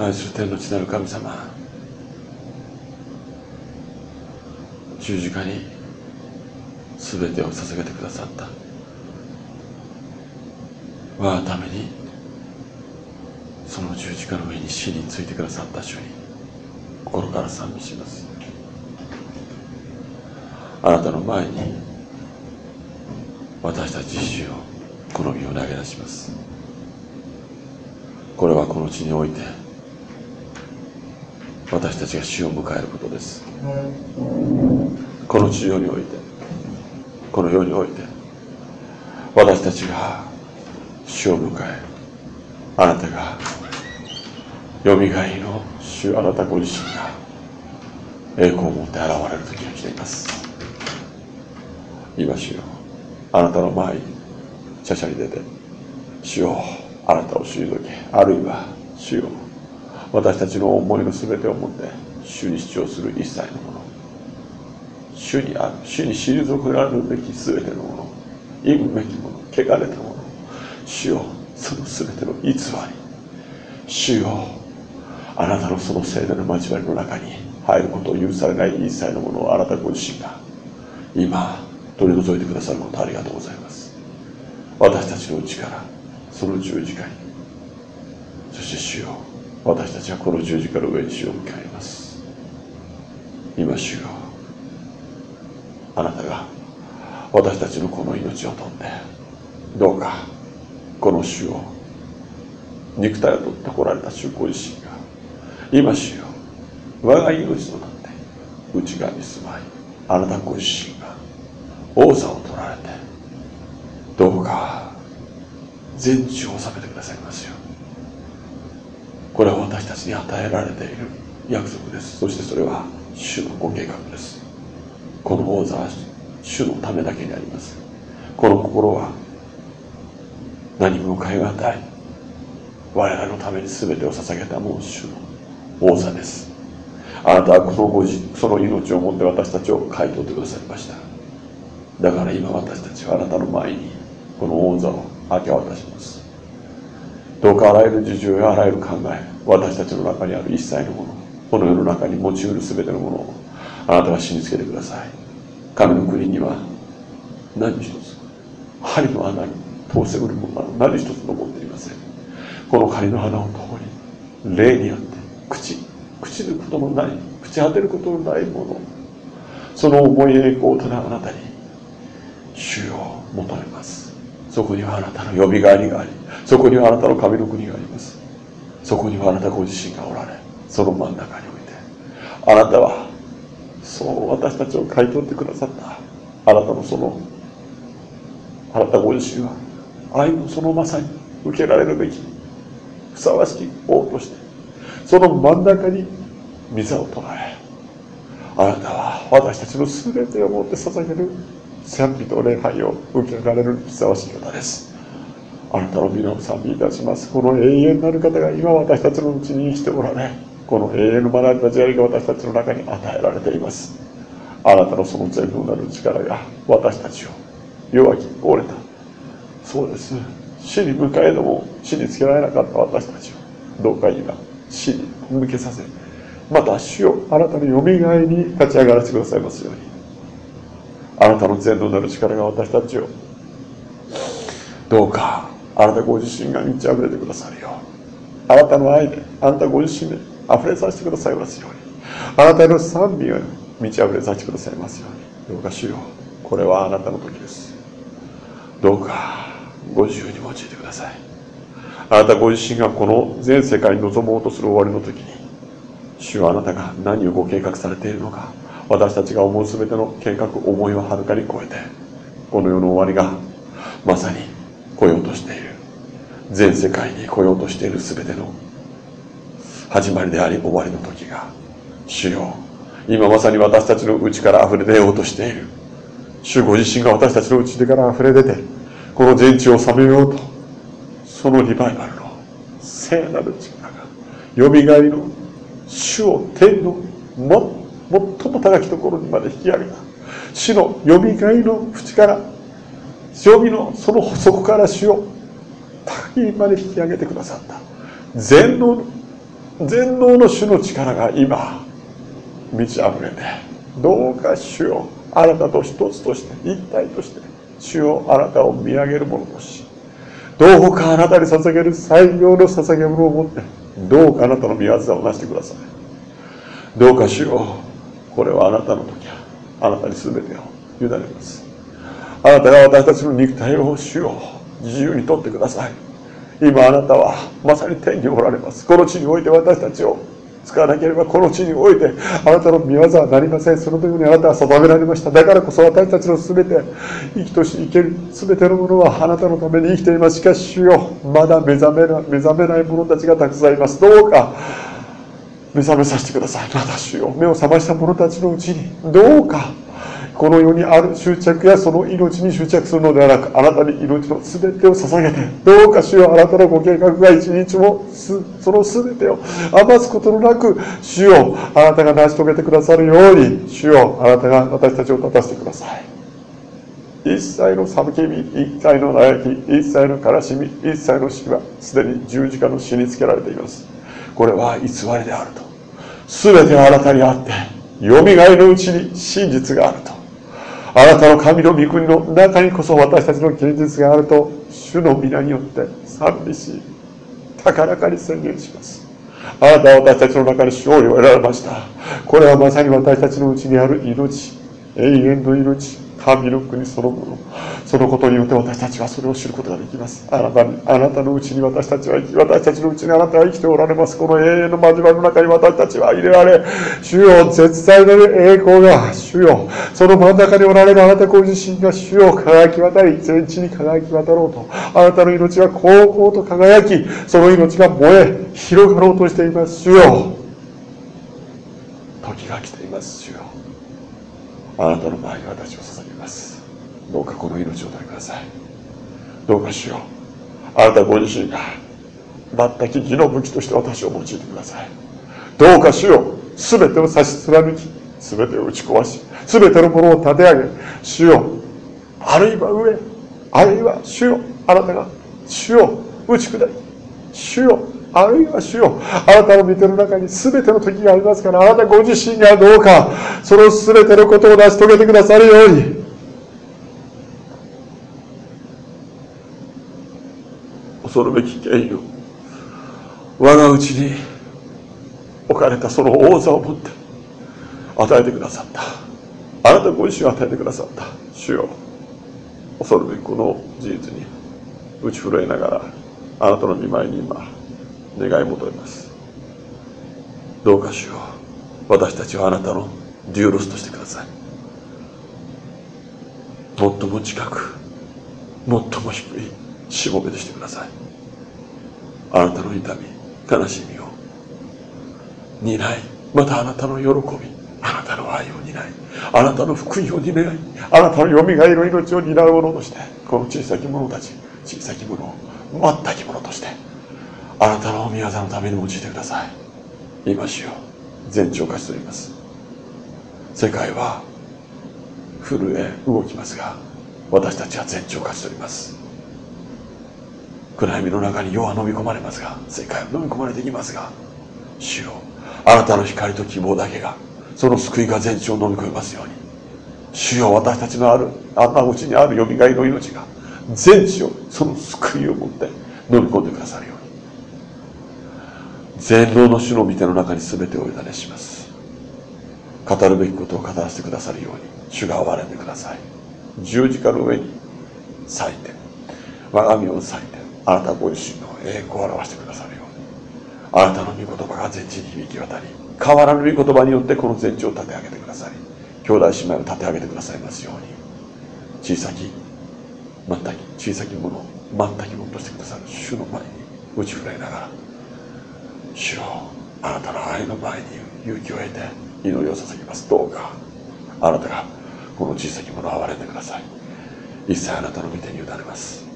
愛する天の地なる神様。十字架に全てを捧げてくださった。我がためにその十字架の上に死についてくださった主に心から賛美します。あなたの前に私たち自身をこの身を投げ出します。これはこの地において私たちが死を迎えることです。この地上においてこの世において私たちが死を迎えあなたがよみがえりの主あなたご自身が栄光を持って現れる時が来ています。今主よあなたの前にしゃしゃり出て主よあなたを退けあるいは主よ私たちの思いの全てをもって主に主張する一切のもの。主にある。主に退けられるべき全てのもの。忌むべきもの。汚れたもの。主よその全ての偽り。主よあなたのその聖なる交わりの中に入ることを許されない一切のものをあなたご自身が今取り除いてくださることありがとうございます。私たちのうちからその十字架に。そして主よ私たちはこの十字架の上に死を迎えます。今主よ。あなたが私たちのこの命を取ってどうかこの主を肉体を取ってこられた主ご自身が今主よ我が命となって内側に住まいあなたご自身が王座を取られてどうか全地を治めてくださいますよこれは私たちに与えられている約束です。そしてそれは主のご計画です。この王座は主のためだけにあります。この心は何も変えがたい。我々のために全てを捧げたもう主の王座です。あなたはこのご自その命をもって私たちを買い取ってくださいました。だから今私たちはあなたの前にこの王座を明け渡します。どうかあらゆる事情やあらゆる考え私たちの中にある一切のものこの世の中に持ちうる全てのものをあなたが死につけてください。神の国には何一つ針の穴に通せうるものは何一つ残っていません。この仮の花を通り霊にあって口口ることのない口当てることのないものその思い栄光をただあなたに主を求めます。そこにはあなたの呼び返りがありそこにはあなたの神の国があります。そこにはあなたご自身がおられその真ん中においてあなたはそう私たちを買い取ってくださった。あなたのそのあなたご自身は愛のそのまさに受けられるべきふさわしき王としてその真ん中に御座を捉えあなたは私たちの全てをもって捧げる賛美と礼拝を受けられるふさわしい方です。あなたの皆を賛美いたします。この永遠なる方が今私たちのうちに生きておられこの永遠の学びの交わりが私たちの中に与えられています。あなたのその全能なる力が私たちを弱き折れた。そうです。死に迎えども死につけられなかった私たちをどうか今死に向けさせまた死をあなたのよみがえに立ち上がらせてくださいますように。あなたの全能なる力が私たちをどうかあなたご自身が満ち溢れてくださるようあなたの愛であなたご自身で溢れさせてくださいますように。あなたの賛美を満ち溢れさせてくださいますように。どうか主ようこれはあなたの時です。どうかご自由に用いてください。あなたご自身がこの全世界に臨もうとする終わりの時に主はあなたが何をご計画されているのか私たちが思う全ての計画思いをはるかに超えてこの世の終わりがまさに来ようとしている。全世界に来ようとしている全ての始まりであり終わりの時が主よ今まさに私たちの内から溢れ出ようとしている。主ご自身が私たちの内から溢れ出てこの全地を治めようとそのリバイバルの聖なる力がよみがえりの主を天の最も高きところにまで引き上げた。死のよみがえりの淵から潮見のその底から主を高きまで引き上げてくださった。全能全能の主の力が今満ち溢れてどうか主よあなたと一つとして一体として主よあなたを見上げるものとしどうかあなたに捧げる最良の捧げ物を持ってどうかあなたの御業をなしてください。どうか主よこれはあなたの時あなたに全てを委ねます。あなたが私たちの肉体を主よ自由に取ってください。今あなたはまさに天におられます。この地において私たちを使わなければこの地においてあなたの御業はなりません。その時にあなたは定められました。だからこそ私たちの全て生きとし生ける全てのものはあなたのために生きています。しかし主よまだ目覚めな目覚めない者たちがたくさんいます。どうか目覚めさせてください。また主よ目を覚ました者たちのうちにどうかこの世にある執着やその命に執着するのではなくあなたに命の全てを捧げてどうか主よあなたのご計画が一日もその全てを余すことのなく主よあなたが成し遂げてくださるように主よあなたが私たちを立たせてください。一切の寒気み一切の悩き一切の悲しみ一切の死はすでに十字架の死につけられています。これは偽りであると。全てはあなたにあってよみがえのうちに真実があると。あなたの神の御国の中にこそ私たちの現実があると主の皆によって賛美し高らかに宣言します。あなたは私たちの中に勝利を得られました。これはまさに私たちのうちにある命永遠の命。神の国そのもの。そのことによって私たちはそれを知ることができます。あなたにあなたのうちに私たちは生き私たちのうちにあなたは生きておられます。この永遠の交わりの中に私たちは入れられ主よ絶大なる栄光が主よその真ん中におられるあなたご自身が主よ輝き渡り全地に輝き渡ろうとあなたの命は高々と輝きその命が燃え広がろうとしています。主よ時が来ています。主よあなたの前に私どうかこの命をお取りください。どうかしよう。あなたご自身が全く義の武器として私を用いてください。どうかしよう。全てを差し貫き全てを打ち壊し全てのものを立て上げ主よ。あるいは上あるいは主よ。あなたが主よ打ち砕き主よ。あるいは主よ。あなたの御手の中に全ての時がありますからあなたご自身がどうかその全てのことを成し遂げてくださるように。恐るべき権威を我がうちに置かれたその王座を持って与えてくださった。あなたご自身を与えてくださった。主よ恐るべきこの事実に打ち震えながらあなたの見舞いに今願い求めます。どうかしよ私たちはあなたのデューロスとしてください。最も近く最も低いしもべとしてください。あなたの痛み悲しみを担い。またあなたの喜びあなたの愛を担い。あなたの福音を担いあなたのよみがえの命を担う者としてこの小さき者たち小さき者を全き者としてあなたの御業のために用いてください。今しよう全長化しております。世界は震え動きますが私たちは全長化しております。暗闇の中に世は飲み込まれますが世界は飲み込まれていきますが主よあなたの光と希望だけがその救いが全地を飲み込みますように。主よ私たちのあるあんなうちにあるよみがえの命が全地をその救いを持って飲み込んでくださるように。全能の主の御手の中に全てを委ねします。語るべきことを語らせてくださるように主が憐れんでください。十字架の上に咲いて我が身を咲いてあなたご自身の栄光を表してくださるように。あなたの御言葉が全地に響き渡り変わらぬ御言葉によってこの全地を立て上げてくださり兄弟姉妹を立て上げてくださいますように小さき全き小さきもの全きものとしてくださる主の前に打ち振られながら主よあなたの愛の前に勇気を得て祈りを捧げます。どうかあなたがこの小さきものを憐れんでください。一切あなたの御手に委ねます。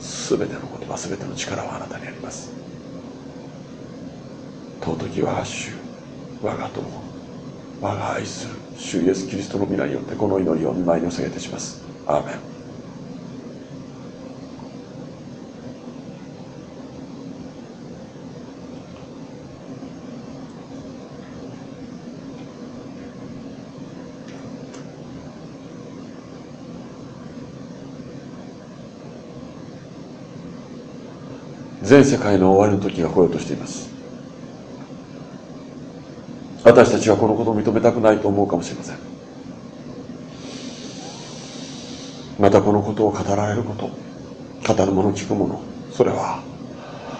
全ての言葉全ての力はあなたにあります。尊きは主我が友。我が愛する主イエス・キリストの皆によってこの祈りを見舞いにお下げてします。アーメン。全世界の終わりの時が来ようとしています。私たちはこのことを認めたくないと思うかもしれません。またこのことを語られること語る者聞く者それは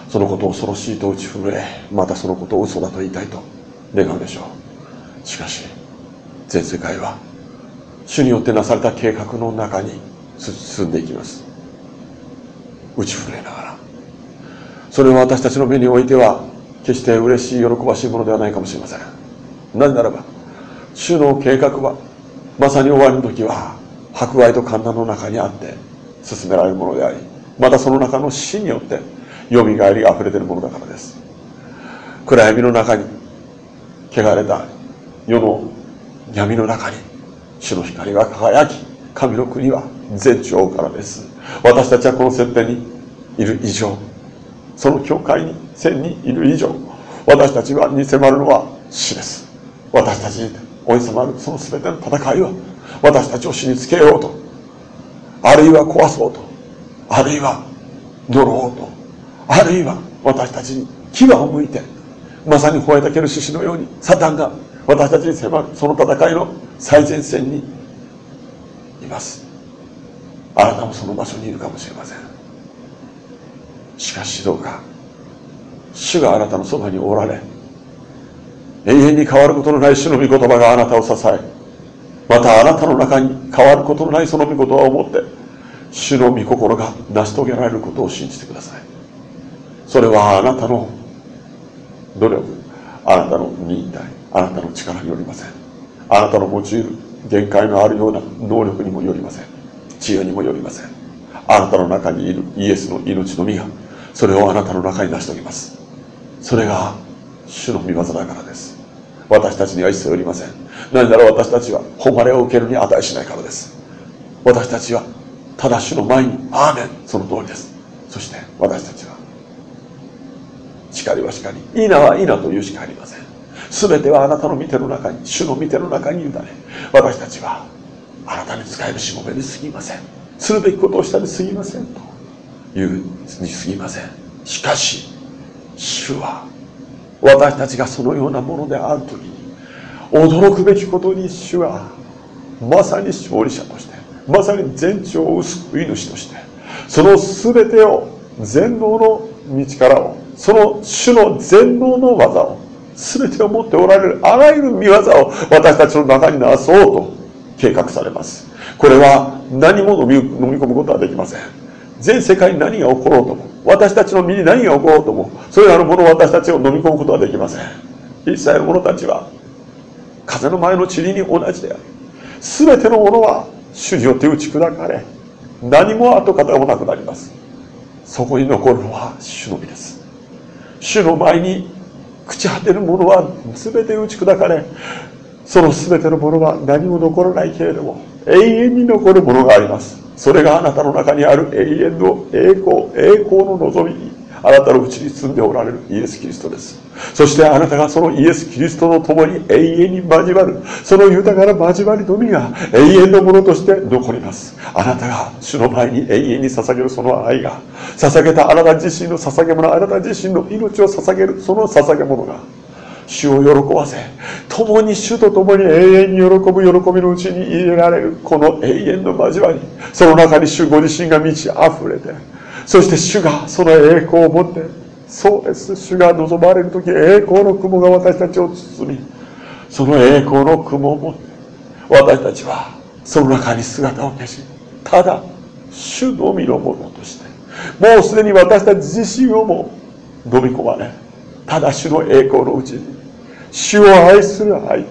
そのことを恐ろしいと打ち震えまたそのことを嘘だと言いたいと願うでしょう。しかし全世界は主によってなされた計画の中に進んでいきます。打ち震えながら。それは私たちの目においては決して嬉しい喜ばしいものではないかもしれません。なぜならば主の計画はまさに終わりの時は迫害と観難の中にあって進められるものでありまたその中の死によってよみがえりが溢れているものだからです。暗闇の中に汚れた世の闇の中に主の光が輝き神の国は全地を追うからです。私たちはこの設定にいる以上その教会に線にいる以上私たちはに迫るのは死です。私たちに追い迫るその全ての戦いは私たちを死につけようとあるいは壊そうとあるいは呪おうとあるいは私たちに牙を向いてまさに吠えたける獅子のようにサタンが私たちに迫るその戦いの最前線にいます。あなたもその場所にいるかもしれません。しかしどうか主があなたのそばにおられ永遠に変わることのない主の御言葉があなたを支えまたあなたの中に変わることのないその御言葉を持って主の御心が成し遂げられることを信じてください。それはあなたの努力あなたの忍耐あなたの力によりません。あなたの用いる限界のあるような能力にもよりません。知恵にもよりません。あなたの中にいるイエスの命の実がそれをあなたの中に成し遂げます。それが主の御業だからです。私たちには一切よりません。なぜなら私たちは誉れを受けるに値しないからです。私たちはただ主の前にアーメン。その通りです。そして私たちは叱りは叱りいいなはいいなというしかありません。全てはあなたの見ての中に主の見ての中に委ね私たちはあなたに使えるしもべにすぎません。するべきことをしたにすぎませんと。いうにすぎません。しかし主は私たちがそのようなものである時に驚くべきことに主はまさに勝利者としてまさに全地を追う救い主としてその全てを全能の道からをその主の全能の技を全てを持っておられるあらゆる見業を私たちの中になそうと計画されます。これは何も飲み込むことはできません。全世界に何が起ころうとも私たちの身に何が起ころうともそれらのものを私たちを飲み込むことはできません。一切の者たちは風の前の塵に同じである全てのものは主によって打ち砕かれ何も跡形もなくなります。そこに残るのは主のみです。主の前に朽ち果てるものは全て打ち砕かれその全てのものは何も残らないけれども永遠に残るものがあります。それがあなたの中にある永遠の栄光栄光の望みあなたのうちに住んでおられるイエス・キリストです。そしてあなたがそのイエス・キリストと共に永遠に交わるその豊かな交わりのみが永遠のものとして残ります。あなたが主の前に永遠に捧げるその愛が捧げたあなた自身の捧げ物あなた自身の命を捧げるその捧げ物が主を喜ばせ共に主と共に永遠に喜ぶ喜びのうちに入れられるこの永遠の交わりその中に主ご自身が満ち溢れてそして主がその栄光を持ってそうです。主が望まれる時栄光の雲が私たちを包みその栄光の雲を持って私たちはその中に姿を消しただ主のみのものとしてもうすでに私たち自身をも飲み込まれただ主の栄光のうちに主を愛する愛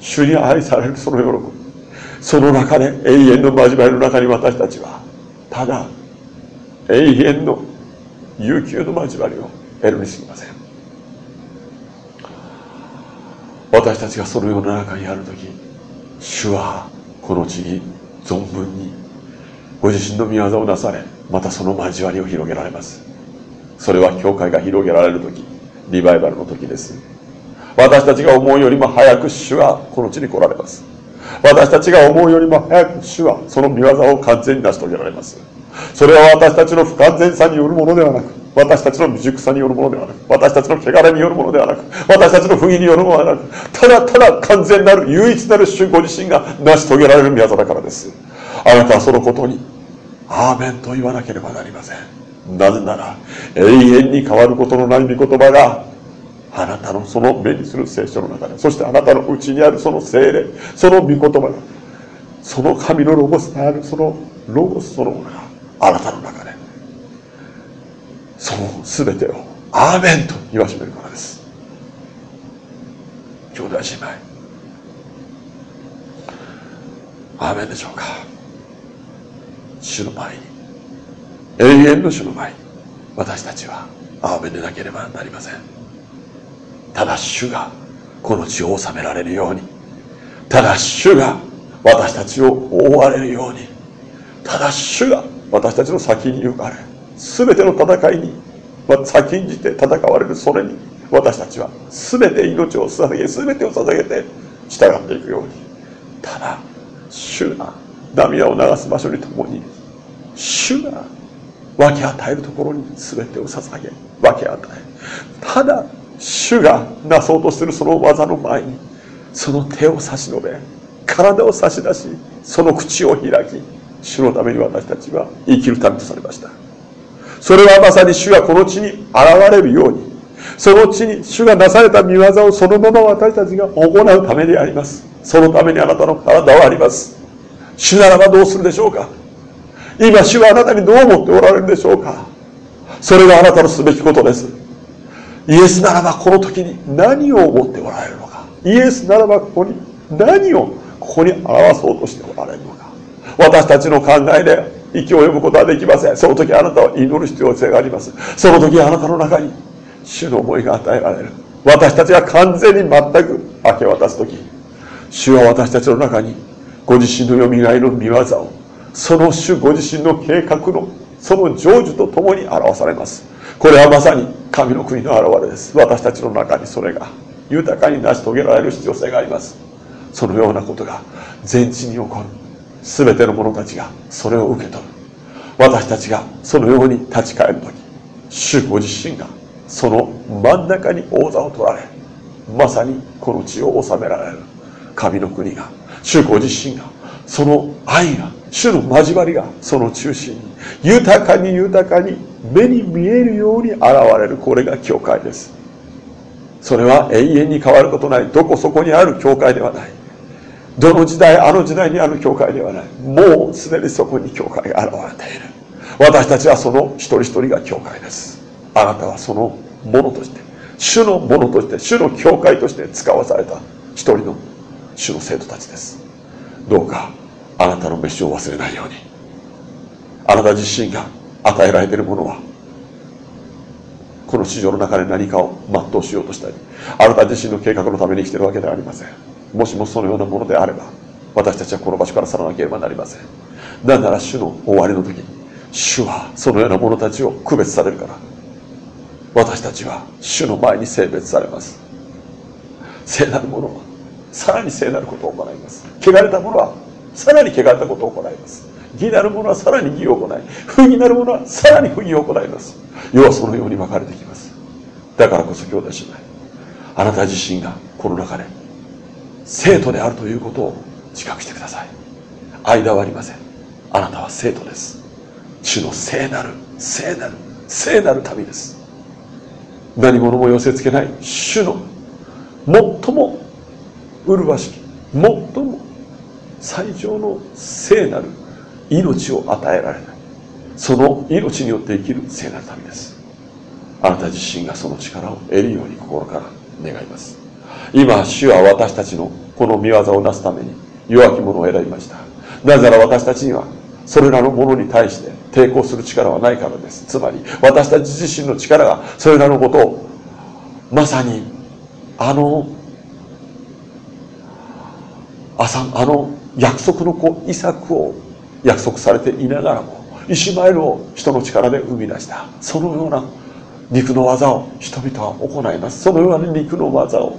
主に愛されるその喜びその中で永遠の交わりの中に私たちはただ永遠の悠久の交わりを得るにすぎません。私たちがそのような中にある時主はこの地に存分にご自身の御業をなされまたその交わりを広げられます。それは教会が広げられる時リバイバルの時です。私たちが思うよりも早く主はこの地に来られます。私たちが思うよりも早く主はその見業を完全に成し遂げられます。それは私たちの不完全さによるものではなく私たちの未熟さによるものではなく私たちの汚れによるものではなく私たちの不義によるものではなくただただ完全なる唯一なる主ご自身が成し遂げられる宮座だからです。あなたはそのことにアーメンと言わなければなりません。なぜなら永遠に変わることのない御言葉があなたのその目にする聖書の中でそしてあなたのうちにあるその精霊その御言葉がその神のロゴスであるそのロゴスそのものがあなたの中でその全てをアーメンと言わしめるからです。兄弟姉妹。アーメンでしょうか。主の前に永遠の主の前私たちはアーメンでなければなりません。ただ主がこの地を治められるようにただ主が私たちを覆われるようにただ主が私たちの先に行かれ全ての戦いに先んじて戦われるそれに私たちは全て命を捧げ全てを捧げて従っていくようにただ主が涙を流す場所に共に主が分け与えるところに全てを捧げ分け与えただ主がなそうとするその技の前にその手を差し伸べ体を差し出しその口を開き主のために私たちは生きるためとされました。それはまさに主がこの地に現れるようにその地に主がなされた見業をそのまま私たちが行うためであります。そのためにあなたの体はあります。主ならばどうするでしょうか？今主はあなたにどう思っておられるでしょうか？それがあなたのすべきことです。イエスならばこの時に何を思っておられるのか？イエスならばここに何をここに表そうとしておられるのか？私たちの考えで息を呼ぶことはできません。その時あなたは祈る必要性があります。その時あなたの中に主の思いが与えられる。私たちが完全に全く明け渡す時主は私たちの中にご自身のよみがえる見業をその主ご自身の計画のその成就とともに表されます。これはまさに神の国の現れです。私たちの中にそれが豊かに成し遂げられる必要性があります。そのようなことが全地に起こる。全ての者たちがそれを受け取る。私たちがそのように立ち返る時主ご自身がその真ん中に王座を取られまさにこの地を治められる。神の国が主ご自身がその愛が主の交わりがその中心。に豊かに豊かに目に見えるように現れるこれが教会です。それは永遠に変わることない。どこそこにある教会ではない。どの時代あの時代にある教会ではない。もうすでにそこに教会が現れている。私たちはその一人一人が教会です。あなたはそのものとして。主のものとして主の教会として使わされた一人の主の生徒たちです。どうかあなたの飯を忘れないように。あなた自身が与えられているものはこの市場の中で何かを全うしようとしたりあなた自身の計画のために生きているわけではありません。もしもそのようなものであれば私たちはこの場所から去らなければなりません。なぜなら主の終わりの時に主はそのような者たちを区別されるから私たちは主の前に性別されます。聖なる者はさらに聖なることを行います。汚れた者はさらに汚れたことを行います。義なる者はさらに義を行い不義なる者はさらに不義を行います。世はそのように分かれてきます。だからこそ兄弟姉妹あなた自身がこの中で生徒であるということを自覚してください。間はありません。あなたは生徒です。主の聖なる聖なる聖なる民です。何者も寄せ付けない主の最も麗しき最も最上の聖なる命を与えられない。その命によって生きる聖なる民です。あなた自身がその力を得るように心から願います。今主は私たちのこの見業をなすために弱き者を選びました。なぜなら私たちにはそれらのものに対して抵抗する力はないからです。つまり私たち自身の力がそれらのことをまさにあの朝あの約束の子イサクを約束されていながらもイシュマエルを人の力で生み出した。そのような肉の技を人々は行います。そのような肉の技を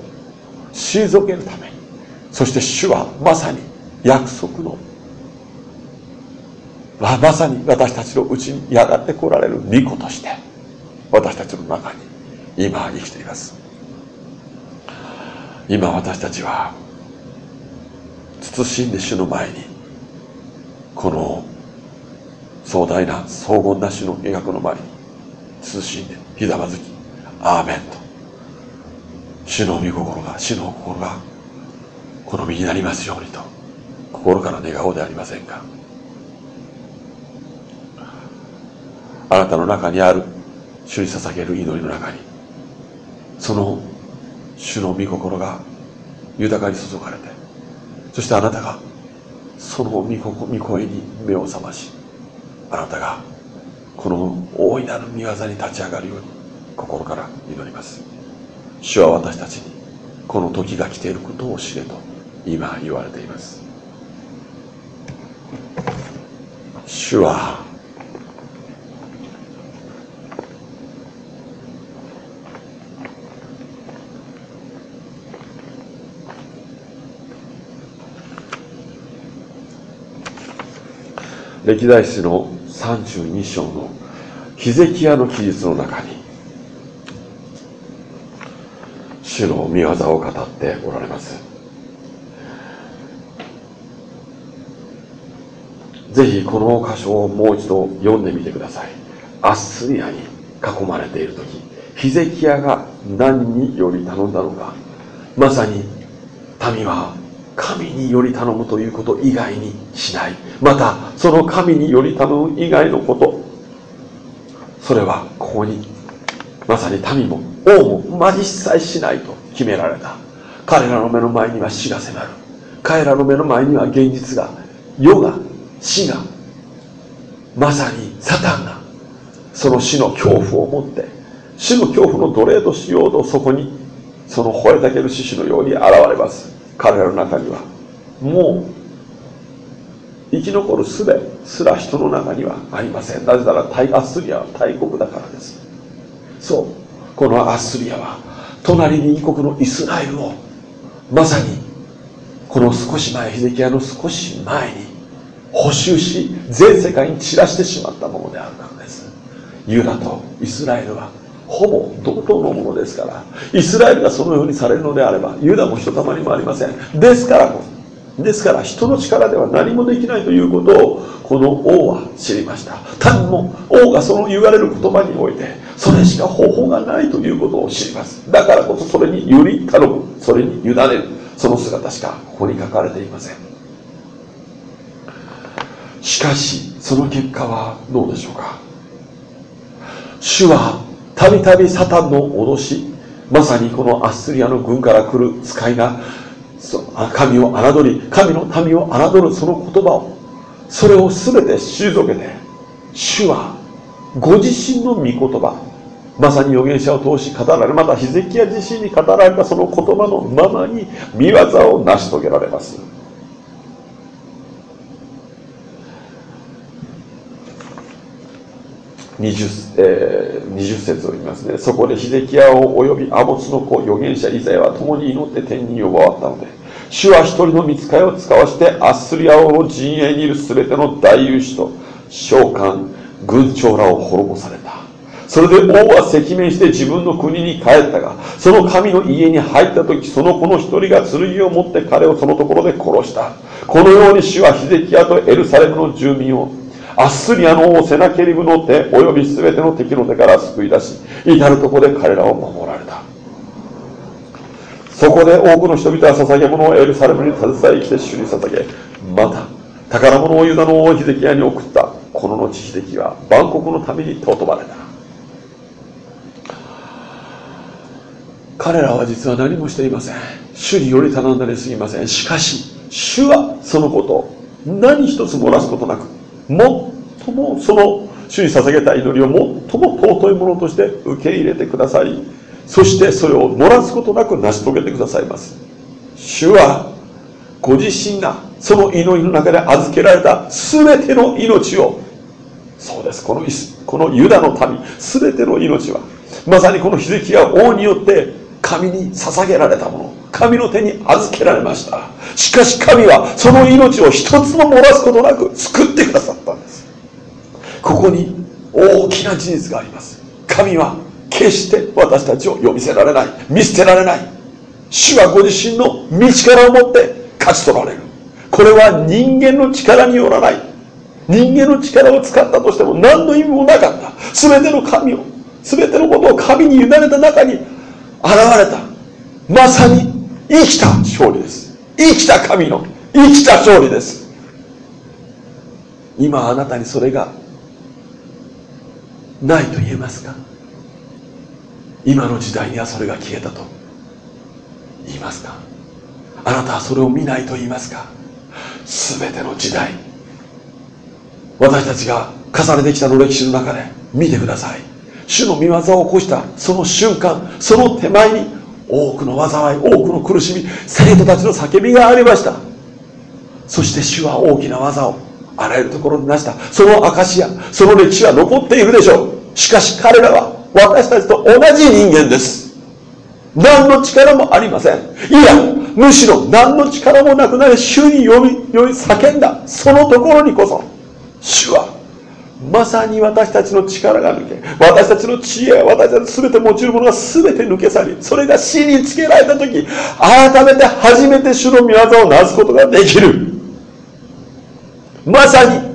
退けるため。にそして主はまさに約束のまさに私たちのうちにやがて来られる御子として私たちの中に今生きています。今私たちは慎んで主の前にこの壮大な荘厳な主の計画の前に慎んでひざまずきアーメンと主の御心が主の心がこの身になりますようにと心から願おうでありませんか。あなたの中にある主に捧げる祈りの中にその主の御心が豊かに注がれてそしてあなたがその御声に目を覚ましあなたがこの大いなる御業に立ち上がるように心から祈ります。主は私たちにこの時が来ていることを知れと今言われています。主は歴代史の32章のヒゼキヤの記述の中に主の御業を語っておられます。ぜひこの箇所をもう一度読んでみてください。アッスリアに囲まれている時ヒゼキヤが何により頼んだのか。まさに民は神により頼むということ以外にしない。またその神により頼む以外のこと。それはここにまさに民も王もまじ一切しないと決められた。彼らの目の前には死が迫る。彼らの目の前には現実が世が死がまさにサタンがその死の恐怖を持って死の恐怖の奴隷としようとそこにその吠えたける獅子のように現れます。彼らの中には。もう。生き残る術すら人の中にはありません。なぜならアッスリアは大国だからです。そう。このアッスリアは隣に異国のイスラエルをまさにこの少し前ヒゼキヤの少し前に補修し全世界に散らしてしまったものであるからです。ユダとイスラエルはほぼ同等のものですからイスラエルがそのようにされるのであればユダもひとたまりもありません。ですからですから人の力では何もできないということをこの王は知りました。民も王がその言われる言葉においてそれしか方法がないということを知ります。だからこそそれにより頼む。それに委ねる。その姿しかここに書かれていません。しかしその結果はどうでしょうか。主はたびたびサタンの脅しまさにこのアッスリアの軍から来る使いが神を侮り神の民を侮るその言葉をそれを全て退けて主はご自身の御言葉まさに預言者を通し語られまたヒゼキヤ自身に語られたその言葉のままに見業を成し遂げられます。20, えー、20節を言いますね。そこでヒゼキヤを及びアモツの子預言者イザヤは共に祈って天に呼ばわったので主は一人の見つかいを使わしてアッスリア王の陣営にいる全ての大勇士と召喚軍長らを滅ぼされた。それで王は赤面して自分の国に帰ったがその神の家に入った時その子の一人が剣を持って彼をそのところで殺した。このように主はヒゼキヤとエルサレムの住民をアッスリアの王セナケリブの手および全ての敵の手から救い出し至る所で彼らを守られた。そこで多くの人々は捧げ物をエルサレムに携え生きて主に捧げまた宝物をユダの王ヒゼキヤに送ったこの後ヒゼキは万国のために尊ばれた。彼らは実は何もしていません。主により頼んだりすぎません。しかし主はそのことを何一つ漏らすことなく最もその主に捧げた祈りを最も尊いものとして受け入れてください。そしてそれを漏らすことなく成し遂げてくださいます。主はご自身がその祈りの中で預けられた全ての命をそうですこのこのユダの民全ての命はまさにこのヒゼキヤ王によって神に捧げられたもの。神の手に預けられました。しかし神はその命を一つも漏らすことなく救ってくださったんです。ここに大きな事実があります。神は決して私たちを呼び捨てられない見捨てられない。主はご自身の道からを持って勝ち取られる。これは人間の力によらない。人間の力を使ったとしても何の意味もなかった。全ての神を全てのことを神に委ねた中に現れた。まさに生きた勝利です。生きた神の生きた勝利です。今あなたにそれがないと言えますか？今の時代にはそれが消えたと。言いますか？あなたはそれを見ないと言いますか？全ての時代。私たちが重ねてきたの歴史の中で見てください。主の御業を起こしたその瞬間その手前に多くの災い多くの苦しみ生徒たちの叫びがありました。そして主は大きな技をあらゆるところで成した。その証やその歴史は残っているでしょう。しかし彼らは私たちと同じ人間です。何の力もありません。いやむしろ何の力もなくなり主に呼び呼び叫んだ。そのところにこそ主はまさに私たちの力が抜け私たちの知恵私たち全て持ちるものが全て抜け去りそれが死につけられた時改めて初めて主の御業をなすことができる。まさに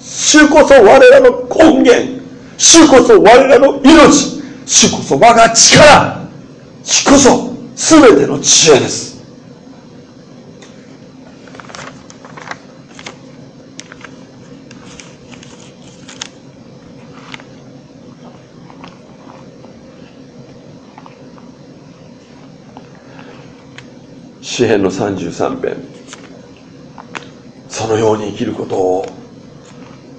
主こそ我らの根源主こそ我らの命主こそ我が力主こそ全ての知恵です。詩篇の33編。そのように生きることを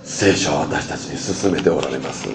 聖書は私たちに進めておられます。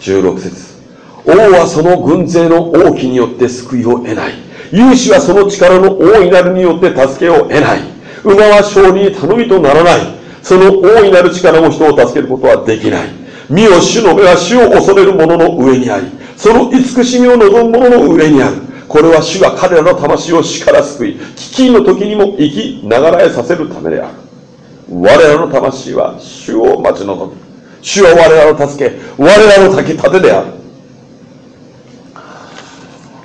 16節。王はその軍勢の王旗によって救いを得ない。勇士はその力の大いなるによって助けを得ない。馬は勝利に頼みとならない。その大いなる力も人を助けることはできない。身よ主の目は主を恐れる者の上にありその慈しみを望む者の上にある。これは主が彼らの魂を死から救い危機の時にも生きながらえさせるためである。我らの魂は主を待ち望み主は我らの助け我らの炊き立てである。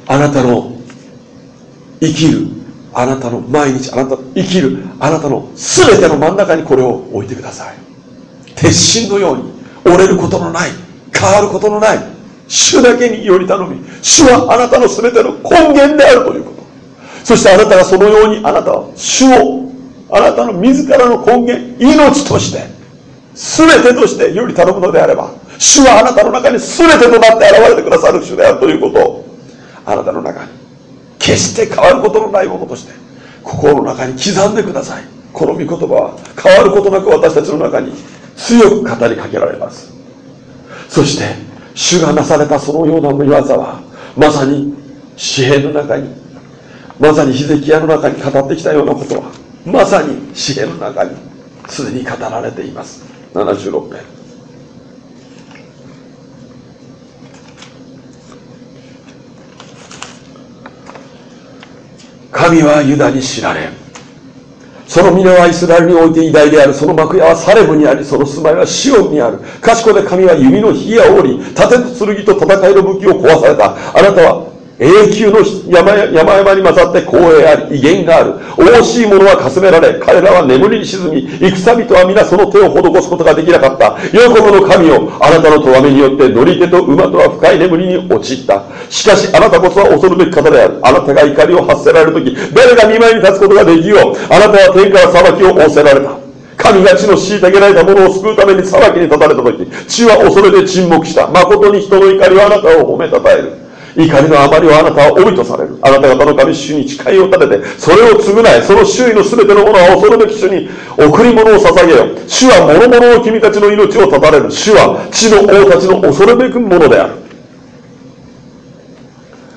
あなたの生きるあなたの毎日あなた生きるあなたの全ての真ん中にこれを置いてください。鉄心のように折れることのない変わることのない主だけにより頼み主はあなたの全ての根源であるということ。そしてあなたがそのようにあなたは主をあなたの自らの根源命として全てとしてより頼むのであれば主はあなたの中に全てとなって現れてくださる主であるということをあなたの中に決して変わることのないものとして心の中に刻んでください。この御言葉は変わることなく私たちの中に強く語りかけられます。そして主がなされたそのような見業はまさに詩篇の中にまさにヒゼキヤの中に語ってきたようなことはまさに詩篇の中にすでに語られています。76編。神はユダに知られその皆はイスラエルにおいて偉大であるその幕屋はサレムにありその住まいはシオンにある。賢で神は弓の火矢を折り盾と剣と戦いの武器を壊された。あなたは永久の山山々に勝って光栄あり威厳がある。惜しい者はかすめられ彼らは眠りに沈み戦人は皆その手を施すことができなかった。喜ぶの神よあなたの咎めによって乗り手と馬とは深い眠りに陥った。しかしあなたこそは恐るべき方である。あなたが怒りを発せられる時誰が見舞いに立つことができよう。あなたは天から裁きを仰せられた。神が地の虐げられた者を救うために裁きに立たれた時地は恐れで沈黙した。誠に人の怒りはあなたを褒めたたえる。怒りのあまりはあなたは帯とされる。あなた方の神主に誓いを立ててそれを償えその周囲の全てのものは恐るべき主に贈り物を捧げよ。主は諸々の君たちの命を絶たれる。主は地の王たちの恐るべくものである。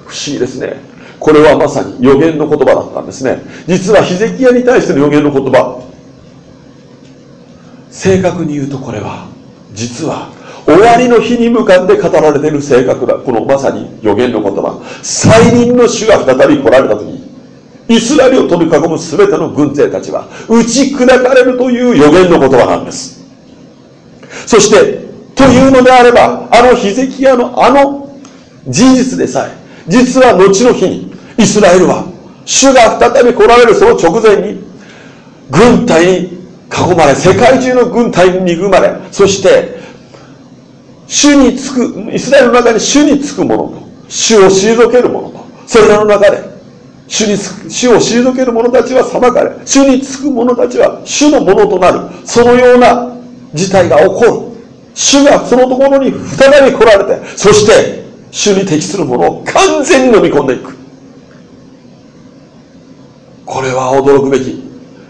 不思議ですね。これはまさに予言の言葉だったんですね。実はヒゼキヤに対する予言の言葉。正確に言うとこれは実は終わりの日に向かって語られている正確なこのまさに予言の言葉。再臨の主が再び来られた時イスラエルを取り囲む全ての軍勢たちは打ち砕かれるという予言の言葉なんです。そしてというのであればあのヒゼキヤのあの事実でさえ実は後の日にイスラエルは主が再び来られるその直前に軍隊に囲まれ世界中の軍隊に憎まれそして主につくイスラエルの中に主につく者と主を退ける者とそれらの中で主に主を退ける者たちは裁かれ主につく者たちは主のものとなるそのような事態が起こる。主がそのところに再び来られてそして主に適するものを完全に飲み込んでいく。これは驚くべき。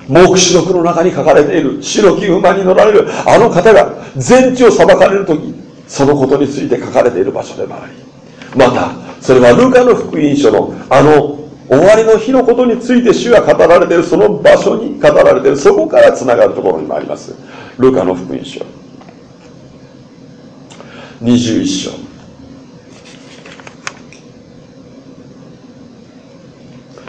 黙示録の中に書かれている。白き馬に乗られる。あの方が全地を裁かれる時そのことについて書かれている場所でもありまたそれはルカの福音書のあの終わりの日のことについて主が語られているその場所に語られているそこからつながるところにもあります。ルカの福音書。21章。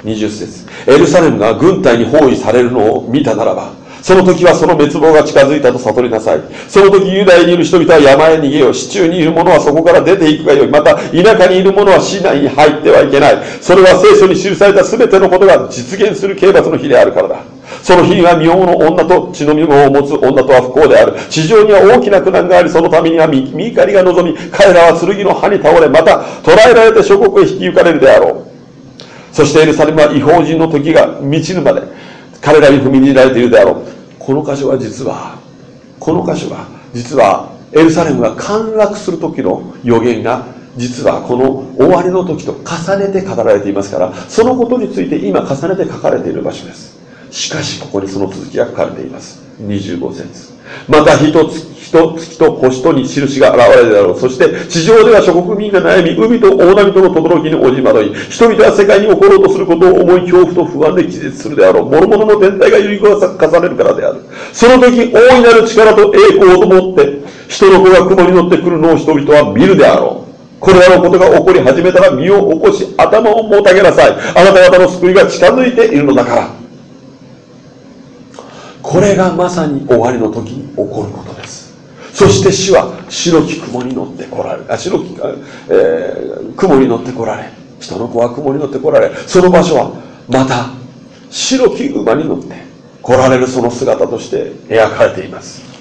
20節。エルサレムが軍隊に包囲されるのを見たならばその時はその滅亡が近づいたと悟りなさい。その時ユダヤにいる人々は山へ逃げよう。市中にいる者はそこから出ていくがよい。また田舎にいる者は市内に入ってはいけない。それは聖書に記された全てのことが実現する刑罰の日であるからだ。その日には身重の女と血の身を持つ女とは不幸である。地上には大きな苦難があり、そのためには見怒りが望み、彼らは剣の刃に倒れ、また捕らえられて諸国へ引き行かれるであろう。そしてエルサレムは違法人の時が満ちるまで彼らに踏みにじられているであろう。この箇所は実はこの箇所は実はエルサレムが陥落する時の予言が実はこの終わりの時と重ねて語られていますからそのことについて今重ねて書かれている場所です。しかしここにその続きが書かれています。25節。また一つ人月と星とに印が現れるだろう。そして地上では諸国民が悩み海と大波との轟きにおじまどい。人々は世界に起ころうとすることを思い恐怖と不安で気絶するであろう。諸々の天体が揺り重ねるからである。その時大いなる力と栄光を持って人の子が雲に乗ってくるのを人々は見るであろう。これらのことが起こり始めたら身を起こし頭をもたげなさい。あなた方の救いが近づいているのだから。これがまさに終わりの時に起こることです。そして死は白き雲に乗ってこられあ白き、えー、雲に乗ってこられ人の子は雲に乗ってこられその場所はまた白き馬に乗って来られるその姿として描かれています。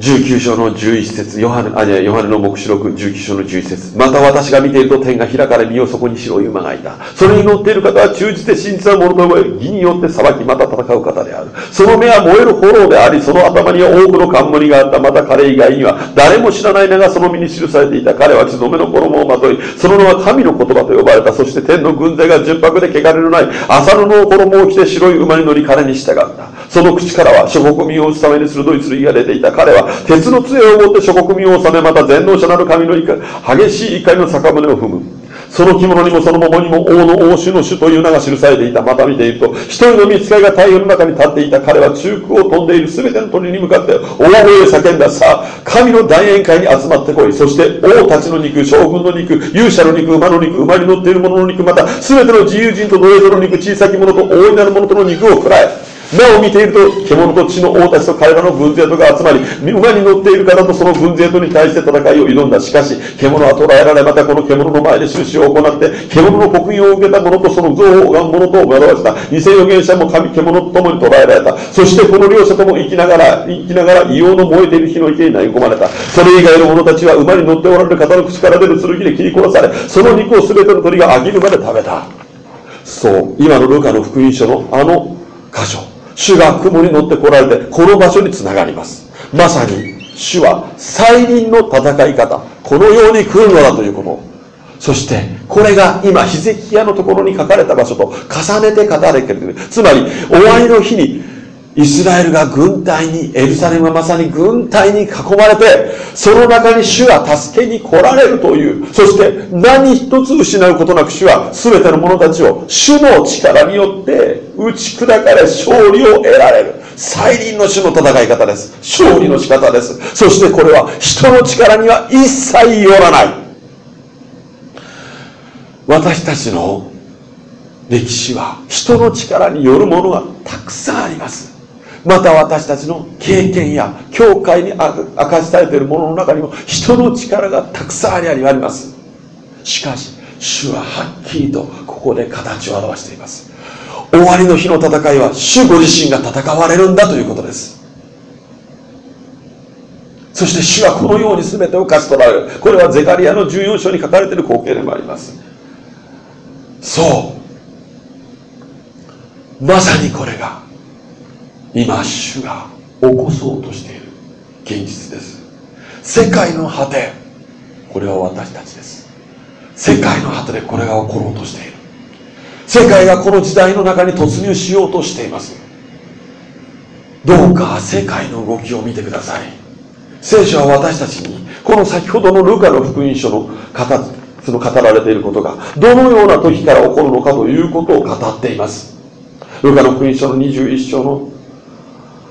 19章の11節ヨハネあヨハネの黙示録19章の11節。また私が見ていると天が開かれ身をそこに白い馬がいた。それに乗っている方は忠実で真実なものと思え義によって裁きまた戦う方である。その目は燃える炎でありその頭には多くの冠があった。また彼以外には誰も知らない名がその身に記されていた彼は血染めの衣をまといその名は神の言葉と呼ばれた。そして天の軍勢が純白で汚れのない麻布の衣を着て白い馬に乗り彼に従った。その口からは諸国民を打つために鋭い剣が出ていた彼は鉄の杖を持って諸国民を治めまた全能者なる神の激しい怒りの酒舟を踏む。その着物にもその桃にも王の王主の主という名が記されていたまた見ていると一人の見つかりが太陽の中に立っていた彼は中空を飛んでいる全ての鳥に向かって大声で叫んださあ神の大宴会に集まってこい。そして王たちの肉将軍の肉勇者の肉馬の肉馬に乗っている者の肉また全ての自由人と奴隷の肉小さき者と大いなる者との肉を食らえ。目を見ていると獣と血の王たちと彼らの軍勢とが集まり馬に乗っている方とその軍勢とに対して戦いを挑んだ。しかし獣は捕らえられまたこの獣の前で収支を行って獣の刻印を受けた者とその像を拝む者とを惑わした。偽預言者も神獣と共に捕らえられた。そしてこの両者とも生きながら生きながら異様の燃えている火の池に投げ込まれた。それ以外の者たちは馬に乗っておられる方の口から出る剣で切り殺されその肉を全ての鳥が飽きるまで食べた。そう今のルカの福音書のあの箇所。主が雲に乗って来られてこの場所につながります。まさに主は再臨の戦い方。このように来るのだということ。そしてこれが今ヒゼキヤのところに書かれた場所と重ねて語られている。つまり終わりの日にイスラエルが軍隊にエルサレムはまさに軍隊に囲まれてその中に主は助けに来られるというそして何一つ失うことなく主は全ての者たちを主の力によって打ち砕かれ勝利を得られる再臨の種の戦い方です。勝利の仕方です。そしてこれは人の力には一切よらない。私たちの歴史は人の力によるものがたくさんあります。また私たちの経験や教会に明かしされているものの中にも人の力がたくさんありあります。しかし主ははっきりとここで形を表しています。終わりの日の戦いは主ご自身が戦われるんだということです。そして主はこのように全てを勝ち取られる。これはゼカリアの14章に書かれている光景でもあります。そう。まさにこれが今主が起こそうとしている。現実です。世界の果てこれは私たちです。世界の果てでこれが起ころうとしている。世界がこの時代の中に突入しようとしています。どうか世界の動きを見てください。聖書は私たちにこの先ほどのルカの福音書の形その語られていることがどのような時から起こるのかということを語っています。ルカの福音書の21章の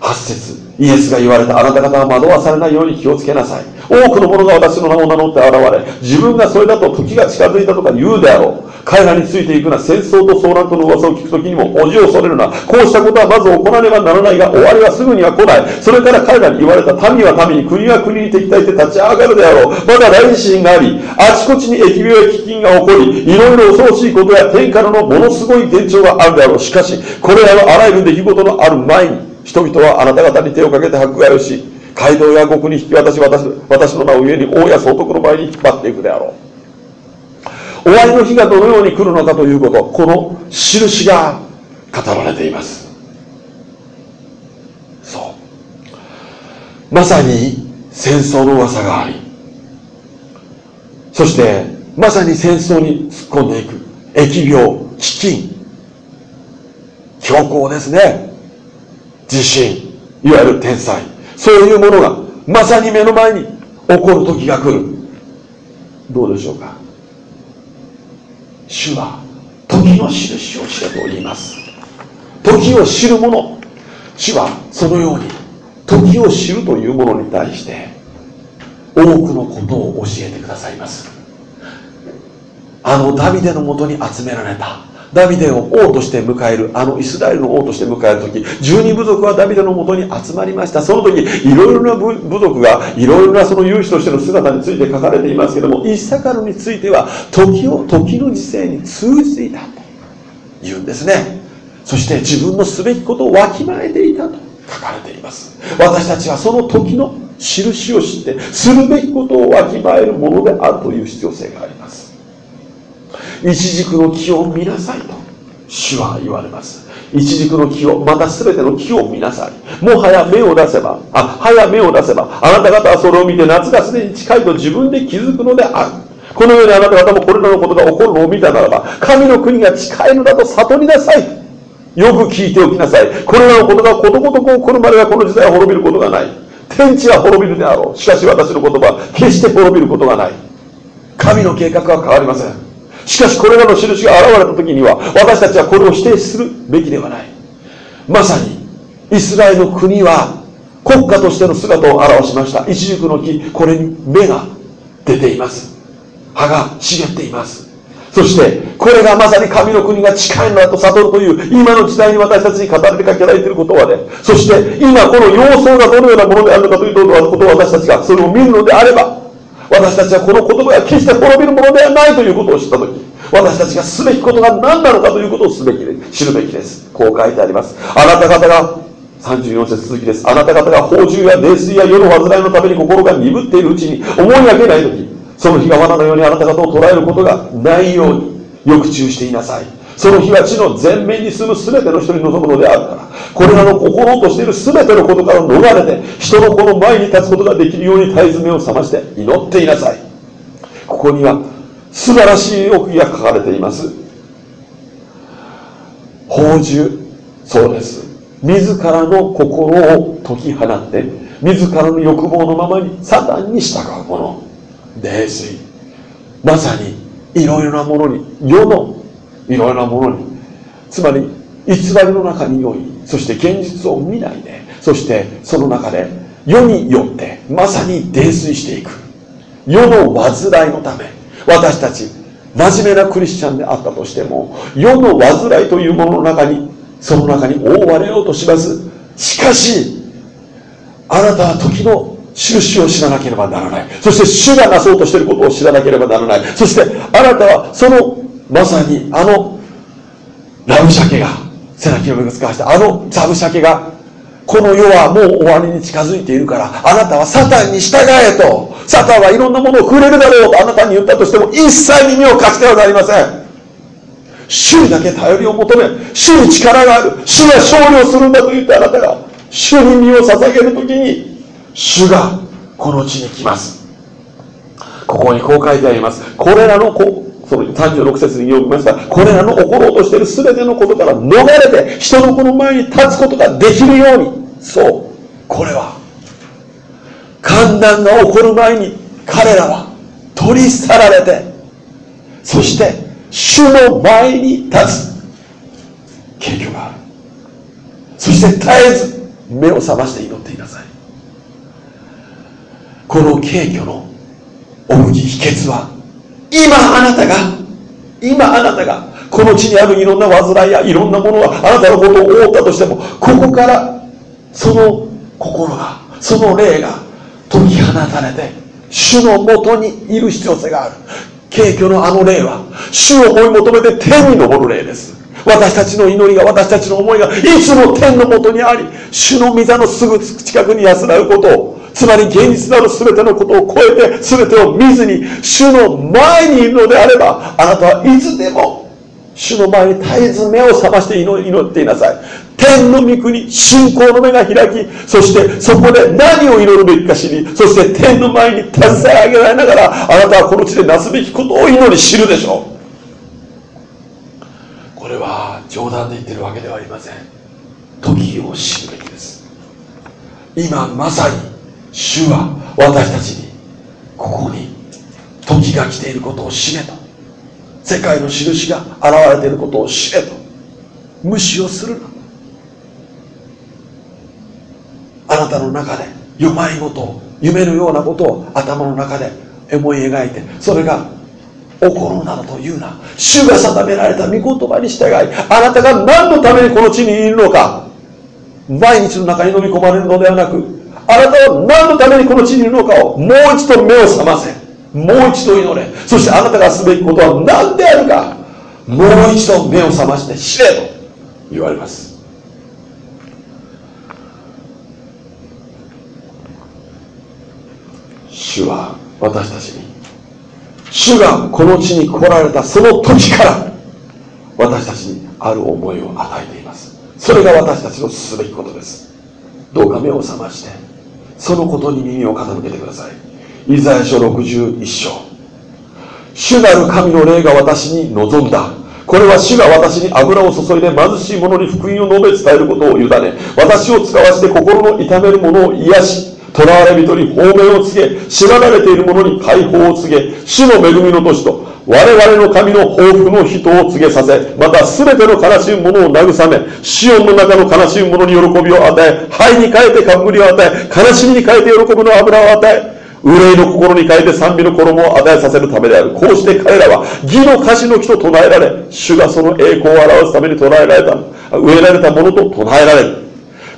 8節イエスが言われたあなた方は惑わされないように気をつけなさい。多くの者が私の名を名乗って現れ自分がそれだと時が近づいたとか言うであろう。彼らについていくな戦争と騒乱との噂を聞く時にもおじを恐れるな。こうしたことはまず行わねばならないが終わりはすぐには来ない。それから彼らに言われた民は民に国は国に敵対して立ち上がるであろう。まだ大地震がありあちこちに疫病や飢饉が起こりいろいろ恐ろしいことや天からのものすごい伝承があるであろう。しかしこれらのあらゆる出来事のある前に人々はあなた方に手をかけて迫害をし街道や国に引き渡し私私の名を上に大や総督の前に引っ張っていくであろう。終わりの日がどのように来るのかということこの印が語られています。そう。まさに戦争の噂がありそしてまさに戦争に突っ込んでいく疫病飢饉強行ですね。地震いわゆる天災。そういうものがまさに目の前に起こる時が来る。どうでしょうか？主は時の印を知れと言います。時を知る者主はそのように時を知るというものに対して多くのことを教えてくださいます。あのダビデのもとに集められたダビデを王として迎えるあのイスラエルの王として迎える時十二部族はダビデのもとに集まりました。その時いろいろな部族がいろいろなその勇士としての姿について書かれていますけどもイッサカルについては時を時の時勢に通じていたと言うんですね。そして自分のすべきことをわきまえていたと書かれています。私たちはその時の印を知ってするべきことをわきまえるものであるという必要性があります。イチジクの木を見なさいと主は言われます。イチジクの木をまた全ての木を見なさい。もはや目を出せばあはや目を出せばあなた方はそれを見て夏がすでに近いと自分で気づくのである。このようにあなた方もこれらのことが起こるのを見たならば神の国が近いのだと悟りなさい。よく聞いておきなさい。これらのことがことごとく起こるまではこの時代は滅びることがない。天地は滅びるであろう。しかし私の言葉は決して滅びることがない。神の計画は変わりません。しかしこれらの印が現れた時には私たちはこれを否定するべきではない。まさにイスラエルの国は国家としての姿を表しました。イチジクの木これに芽が出ています。葉が茂っています。そしてこれがまさに神の国が近いのだと悟るという今の時代に私たちに語りかけられていることはね。そして今この様相がどのようなものであるのかということを私たちがそれを見るのであれば私たちはこの言葉が決して滅びるものではないということを知った時私たちがすべきことが何なのかということをすべきで知るべきです。こう書いてあります。あなた方が34節続きです。あなた方が宝珠や泥酔や世の煩いのために心が鈍っているうちに思いがけない時その日が罠のようにあなた方を捉えることがないようによく注意していなさい。その日は地の全面に住む全ての人に望むのであるからこれらの心としている全てのことから逃れて人の子の前に立つことができるように絶えず目を覚まして祈っていなさい。ここには素晴らしい奥義が書かれています。宝珠。そうです。自らの心を解き放って自らの欲望のままにサタンに従うもの泥酔まさにいろいろなものに世のいろいろなものに。つまり偽りの中によい。そして現実を見ないで。そしてその中で世によってまさに泥酔していく。世の煩いのため。私たち真面目なクリスチャンであったとしても世の煩いというものの中にその中に覆われようとします。しかしあなたは時の印を知らなければならない。そして主がなそうとしていることを知らなければならない。そしてあなたはそのまさにあのラブシャケが背中をめぐ使わしてあのザブシャケがこの世はもう終わりに近づいているからあなたはサタンに従えとサタンはいろんなものをくれるだろうとあなたに言ったとしても一切耳を貸してはなりません。主にだけ頼りを求め主に力がある主が勝利をするんだと言ってあなたが主に身を捧げる時に主がこの地に来ます。ここにこう書いてあります。これらのその36節に読みました。これらの起ころうとしている全てのことから逃れて人の子の前に立つことができるように。そうこれは寒暖が起こる前に彼らは取り去られてそして主の前に立つ。景挙があるそして絶えず目を覚まして祈っていなさい。この景挙の主に秘訣は今あなたが今あなたがこの地にあるいろんな煩いやいろんなものがあなたのことを覆ったとしてもここからその心がその霊が解き放たれて主のもとにいる必要性がある。景挙のあの霊は主を追い求めて天に昇る霊です。私たちの祈りが私たちの思いがいつも天のもとにあり主の御座のすぐ近くに安らぐことをつまり現実なる全てのことを超えて全てを見ずに主の前にいるのであればあなたはいつでも主の前に絶えず目を覚まして祈っていなさい。天の御国信仰の目が開きそしてそこで何を祈るべきか知りそして天の前に携え上げられながらあなたはこの地でなすべきことを祈り知るでしょう。これは冗談で言ってるわけではありません。時を知るべきです。今まさに主は私たちにここに時が来ていることを知れと。世界の印が現れていることを知れと。無視をするな。あなたの中で弱いことを夢のようなことを頭の中で思い描いてそれが起こるなどというな。主が定められた御言葉に従いあなたが何のためにこの地にいるのか。毎日の中に飲み込まれるのではなくあなたは何のためにこの地にいるのかをもう一度目を覚ませ。もう一度祈れ。そしてあなたがすべきことは何であるかもう一度目を覚まして知れと言われます。主は私たちに主がこの地に来られたその時から私たちにある思いを与えています。それが私たちのすべきことです。どうか目を覚ましてそのことに耳を傾けてください。イザヤ書61章。主なる神の霊が私に望んだ。これは主が私に油を注いで貧しい者に福音を述べ伝えることを委ね私を使わして心の痛める者を癒し囚われ人に方面を告げ縛られている者に解放を告げ主の恵みの年と我々の神の報復の人を告げさせまた全ての悲しい者を慰めシオンの中の悲しい者に喜びを与え灰に変えて冠を与え悲しみに変えて喜びの油を与え憂いの心に変えて賛美の衣を与えさせるためである。こうして彼らは義の歌詞の木と唱えられ、主がその栄光を表すために唱えられた、植えられたものと唱えられる。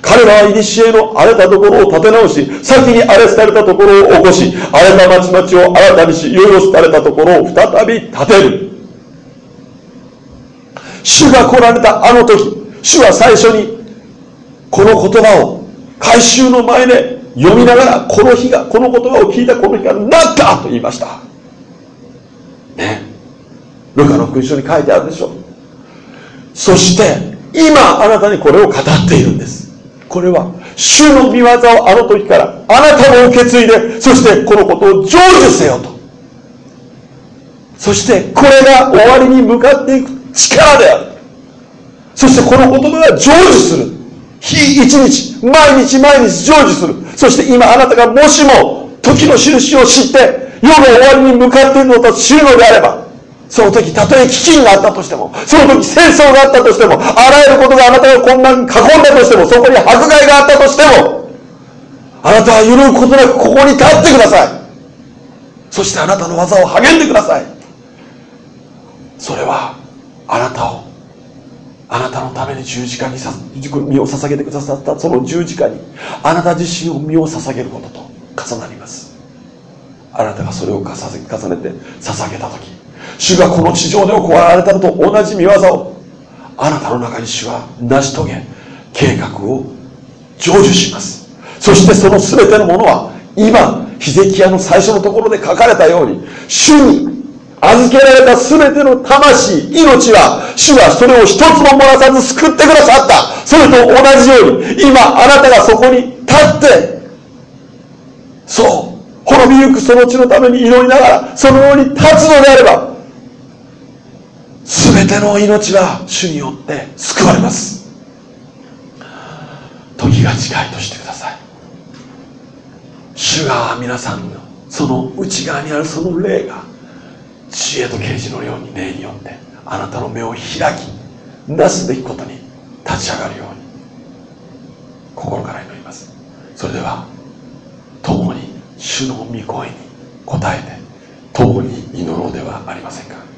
彼らは古の荒れたところを立て直し、先に荒れ廃れたところを起こし、荒れた町々を新たにし、いろいろ廃れたところを再び建てる。主が来られたあの時、主は最初に、この言葉を改宗の前で読みながら、この日が、この言葉を聞いたこの日がなったと言いました。ね。ルカの福音書に書いてあるでしょ。そして、今あなたにこれを語っているんです。これは主の御業をあの時からあなたも受け継いでそしてこのことを成就せよと。そしてこれが終わりに向かっていく力である。そしてこの言葉が成就する。日一日毎日毎日成就する。そして今あなたがもしも時の印を知って世の終わりに向かっているのと知るのであればその時たとえ飢饉があったとしてもその時戦争があったとしてもあらゆることがあなたが混乱に囲んだとしてもそこに迫害があったとしてもあなたは揺るぐことなくここに立ってください。そしてあなたの技を励んでください。それはあなたをあなたのために十字架にさ身を捧げてくださったその十字架にあなた自身を身を捧げることと重なります。あなたがそれを重ねて捧げた時主がこの地上で行われたのと同じ見業をあなたの中に主は成し遂げ計画を成就します。そしてその全てのものは今ヒゼキヤの最初のところで書かれたように主に預けられた全ての魂命は主はそれを一つも漏らさず救ってくださった。それと同じように今あなたがそこに立ってそう。滅びゆくその地のために祈りながらそのように立つのであれば全ての命が主によって救われます。時が近いとしてください。主が皆さんのその内側にあるその霊が知恵と啓示のように霊によってあなたの目を開きなすべきことに立ち上がるように心から祈ります。それでは共に主の御声に応えて共に祈ろうではありませんか。